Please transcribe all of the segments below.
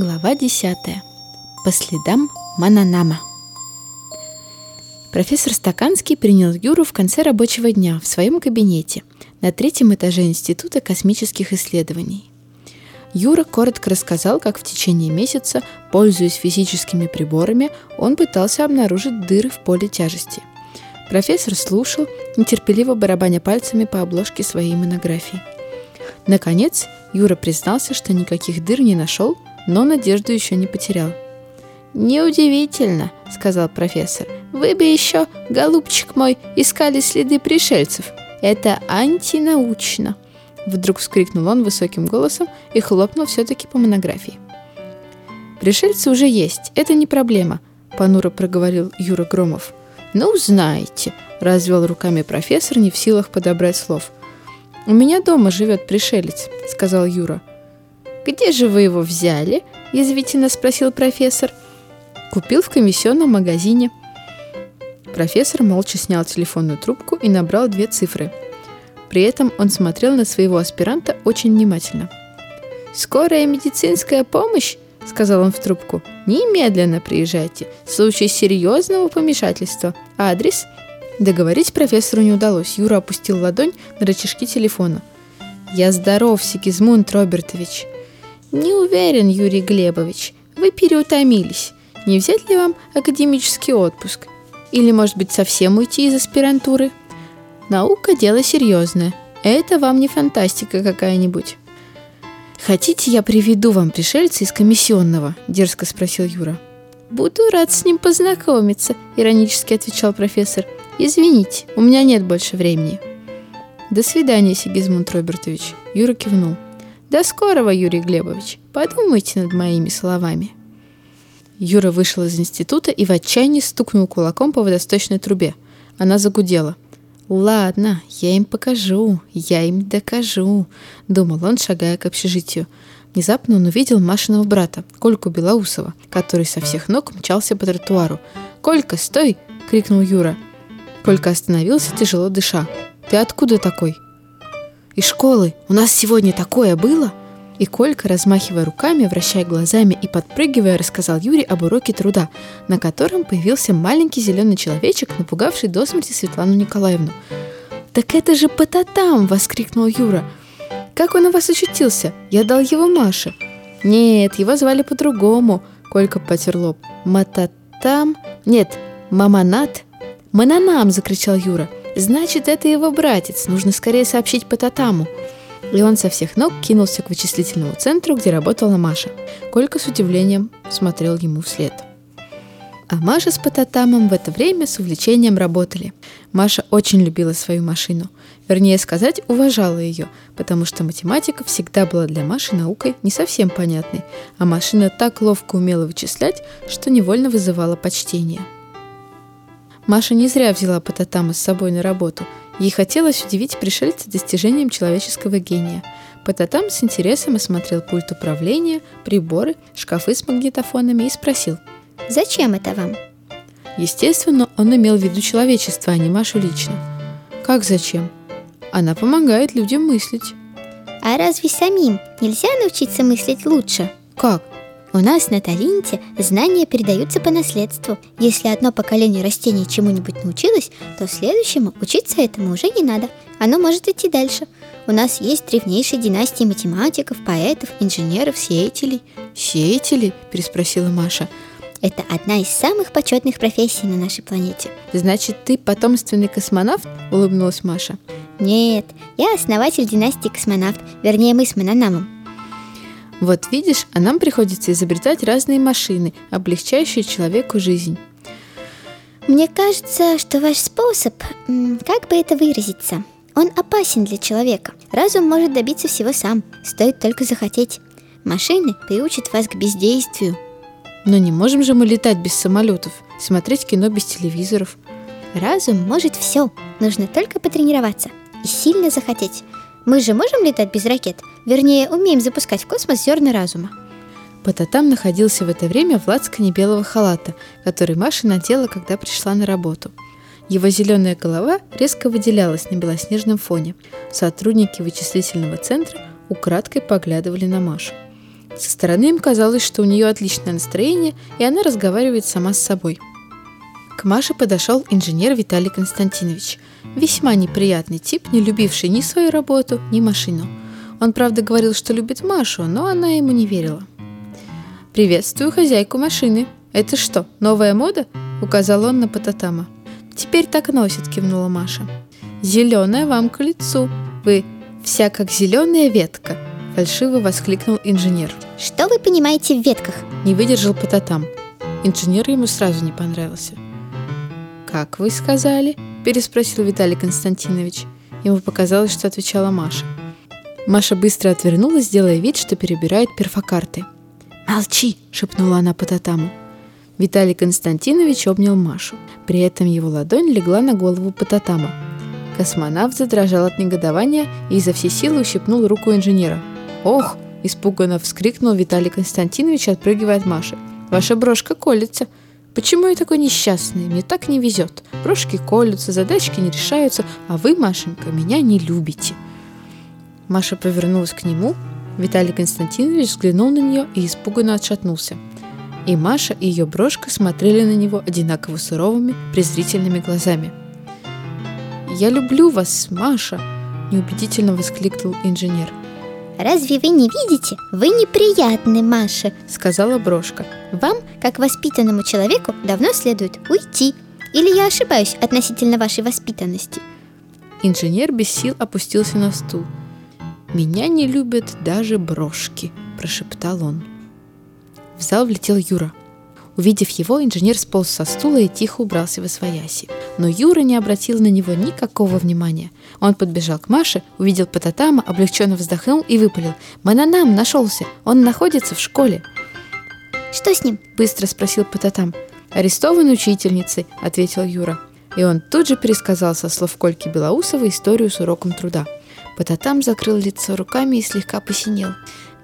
Глава 10. По следам Мананама. Профессор Стаканский принял Юру в конце рабочего дня в своем кабинете на третьем этаже Института космических исследований. Юра коротко рассказал, как в течение месяца, пользуясь физическими приборами, он пытался обнаружить дыры в поле тяжести. Профессор слушал, нетерпеливо барабаня пальцами по обложке своей монографии. Наконец, Юра признался, что никаких дыр не нашел, но надежду еще не потерял. «Неудивительно», — сказал профессор. «Вы бы еще, голубчик мой, искали следы пришельцев. Это антинаучно». Вдруг вскрикнул он высоким голосом и хлопнул все-таки по монографии. «Пришельцы уже есть, это не проблема», — понуро проговорил Юра Громов. «Ну, знаете», — развел руками профессор, не в силах подобрать слов. «У меня дома живет пришелец», — сказал Юра. «Где же вы его взяли?» — язвительно спросил профессор. «Купил в комиссионном магазине». Профессор молча снял телефонную трубку и набрал две цифры. При этом он смотрел на своего аспиранта очень внимательно. «Скорая медицинская помощь?» — сказал он в трубку. «Немедленно приезжайте. Случай серьезного помешательства. Адрес?» Договорить профессору не удалось. Юра опустил ладонь на рычажки телефона. «Я здоров, Сигизмунд Робертович», не уверен, Юрий Глебович. Вы переутомились. Не взять ли вам академический отпуск? Или, может быть, совсем уйти из аспирантуры? Наука – дело серьезное. Это вам не фантастика какая-нибудь. «Хотите, я приведу вам пришельца из комиссионного?» – дерзко спросил Юра. «Буду рад с ним познакомиться», – иронически отвечал профессор. «Извините, у меня нет больше времени». «До свидания, Сигизмунд Робертович», – Юра кивнул. До скорого, Юрий Глебович. Подумайте над моими словами. Юра вышел из института и в отчаянии стукнул кулаком по водосточной трубе. Она загудела. «Ладно, я им покажу, я им докажу», — думал он, шагая к общежитию. Внезапно он увидел Машиного брата, Кольку Белоусова, который со всех ног мчался по тротуару. «Колька, стой!» — крикнул Юра. Колька остановился, тяжело дыша. «Ты откуда такой?» Из школы. У нас сегодня такое было!» И Колька, размахивая руками, вращая глазами и подпрыгивая, рассказал Юре об уроке труда, на котором появился маленький зеленый человечек, напугавший до смерти Светлану Николаевну. «Так это же Пататам!» — воскликнул Юра. «Как он у вас очутился? Я дал его Маше». «Нет, его звали по-другому», — Колька потер лоб. «Мататам? Нет, Маманат?» «Мананам!» — закричал Юра. Значит, это его братец. Нужно скорее сообщить по татаму. И он со всех ног кинулся к вычислительному центру, где работала Маша. Колька с удивлением смотрел ему вслед. А Маша с Пататамом в это время с увлечением работали. Маша очень любила свою машину. Вернее сказать, уважала ее, потому что математика всегда была для Маши наукой не совсем понятной, а машина так ловко умела вычислять, что невольно вызывала почтение – Маша не зря взяла Пататама с собой на работу. Ей хотелось удивить пришельца достижением человеческого гения. Пататам с интересом осмотрел пульт управления, приборы, шкафы с магнитофонами и спросил. «Зачем это вам?» Естественно, он имел в виду человечество, а не Машу лично. «Как зачем?» Она помогает людям мыслить. А разве самим нельзя научиться мыслить лучше? Как? У нас на Талинте знания передаются по наследству. Если одно поколение растений чему-нибудь научилось, то следующему учиться этому уже не надо. Оно может идти дальше. У нас есть древнейшие династии математиков, поэтов, инженеров, сеятелей. Сеятели? переспросила Маша. Это одна из самых почетных профессий на нашей планете. Значит, ты потомственный космонавт? улыбнулась Маша. Нет, я основатель династии космонавт, вернее мы с Мананамом. Вот видишь, а нам приходится изобретать разные машины, облегчающие человеку жизнь. Мне кажется, что ваш способ, как бы это выразиться, он опасен для человека. Разум может добиться всего сам, стоит только захотеть. Машины приучат вас к бездействию. Но не можем же мы летать без самолетов, смотреть кино без телевизоров. Разум может все, нужно только потренироваться и сильно захотеть. Мы же можем летать без ракет? Вернее, умеем запускать в космос зерна разума. Пататам находился в это время в лацкане белого халата, который Маша надела, когда пришла на работу. Его зеленая голова резко выделялась на белоснежном фоне. Сотрудники вычислительного центра украдкой поглядывали на Машу. Со стороны им казалось, что у нее отличное настроение, и она разговаривает сама с собой. К Маше подошел инженер Виталий Константинович. Весьма неприятный тип, не любивший ни свою работу, ни машину. Он, правда, говорил, что любит Машу, но она ему не верила. «Приветствую хозяйку машины. Это что, новая мода?» – указал он на Пататама. «Теперь так носит», – кивнула Маша. «Зеленая вам к лицу. Вы вся как зеленая ветка», – фальшиво воскликнул инженер. Что вы понимаете в ветках? Не выдержал Пататам. Инженер ему сразу не понравился. «Как вы сказали?» – переспросил Виталий Константинович. Ему показалось, что отвечала Маша. Маша быстро отвернулась, делая вид, что перебирает перфокарты. «Молчи!» – шепнула она Пататаму. Виталий Константинович обнял Машу. При этом его ладонь легла на голову Пататама. Космонавт задрожал от негодования и изо всей силы ущипнул руку инженера. «Ох!» – испуганно вскрикнул Виталий Константинович, отпрыгивая от Маши. «Ваша брошка колется!» Почему я такой несчастный? Мне так не везет. Брошки колются, задачки не решаются, а вы, Машенька, меня не любите. Маша повернулась к нему. Виталий Константинович взглянул на нее и испуганно отшатнулся. И Маша, и ее брошка смотрели на него одинаково суровыми, презрительными глазами. «Я люблю вас, Маша!» – неубедительно воскликнул инженер. Разве вы не видите? Вы неприятны, Маша, сказала брошка. Вам, как воспитанному человеку, давно следует уйти. Или я ошибаюсь относительно вашей воспитанности? Инженер без сил опустился на стул. «Меня не любят даже брошки», – прошептал он. В зал влетел Юра. Увидев его, инженер сполз со стула и тихо убрался в освояси. Но Юра не обратил на него никакого внимания. Он подбежал к Маше, увидел Пататама, облегченно вздохнул и выпалил. «Мананам нашелся! Он находится в школе!» «Что с ним?» – быстро спросил Пататам. «Арестован учительницей», – ответил Юра. И он тут же пересказал со слов Кольки Белоусова историю с уроком труда. Пататам закрыл лицо руками и слегка посинел.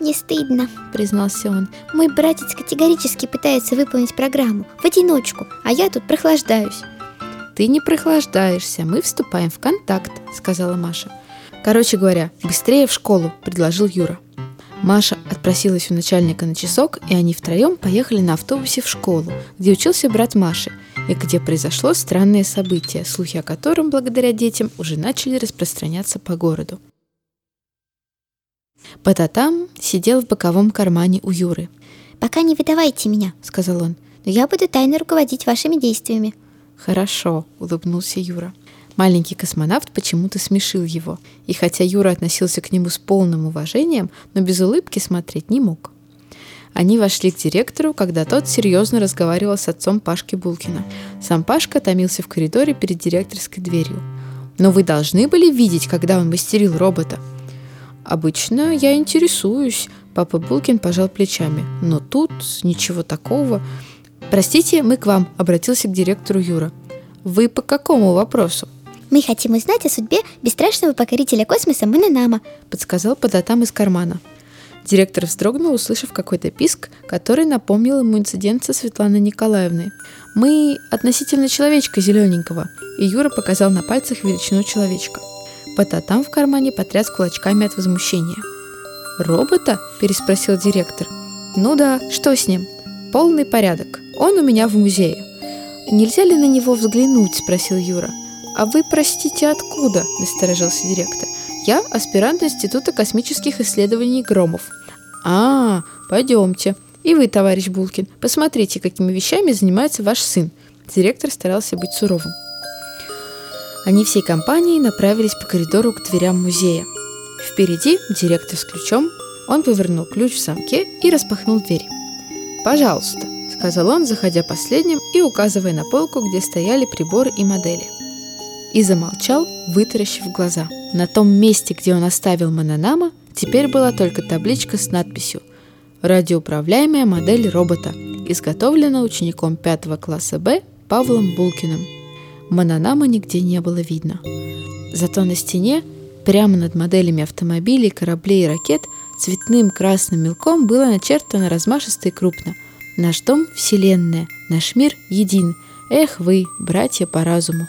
«Мне стыдно», — признался он. «Мой братец категорически пытается выполнить программу в одиночку, а я тут прохлаждаюсь». «Ты не прохлаждаешься, мы вступаем в контакт», — сказала Маша. «Короче говоря, быстрее в школу», — предложил Юра. Маша отпросилась у начальника на часок, и они втроем поехали на автобусе в школу, где учился брат Маши, и где произошло странное событие, слухи о котором благодаря детям уже начали распространяться по городу. Пататам сидел в боковом кармане у Юры. «Пока не выдавайте меня», — сказал он, — «но я буду тайно руководить вашими действиями». «Хорошо», — улыбнулся Юра. Маленький космонавт почему-то смешил его, и хотя Юра относился к нему с полным уважением, но без улыбки смотреть не мог. Они вошли к директору, когда тот серьезно разговаривал с отцом Пашки Булкина. Сам Пашка томился в коридоре перед директорской дверью. «Но вы должны были видеть, когда он мастерил робота», Обычно я интересуюсь. Папа Булкин пожал плечами. Но тут ничего такого. Простите, мы к вам, обратился к директору Юра. Вы по какому вопросу? Мы хотим узнать о судьбе бесстрашного покорителя космоса Мананама, подсказал податам из кармана. Директор вздрогнул, услышав какой-то писк, который напомнил ему инцидент со Светланой Николаевной. «Мы относительно человечка зелененького», и Юра показал на пальцах величину человечка – Пататам в кармане потряс кулачками от возмущения. «Робота?» – переспросил директор. «Ну да, что с ним?» «Полный порядок. Он у меня в музее». «Нельзя ли на него взглянуть?» – спросил Юра. «А вы, простите, откуда?» – насторожился директор. «Я аспирант Института космических исследований Громов». «А, пойдемте. И вы, товарищ Булкин, посмотрите, какими вещами занимается ваш сын». Директор старался быть суровым. Они всей компанией направились по коридору к дверям музея. Впереди директор с ключом, он повернул ключ в замке и распахнул дверь. «Пожалуйста», — сказал он, заходя последним и указывая на полку, где стояли приборы и модели. И замолчал, вытаращив глаза. На том месте, где он оставил Мананама, теперь была только табличка с надписью «Радиоуправляемая модель робота, изготовлена учеником 5 класса Б Павлом Булкиным». Мананама нигде не было видно. Зато на стене, прямо над моделями автомобилей, кораблей и ракет, цветным красным мелком было начертано размашисто и крупно. «Наш дом – Вселенная, наш мир един. Эх вы, братья по разуму!»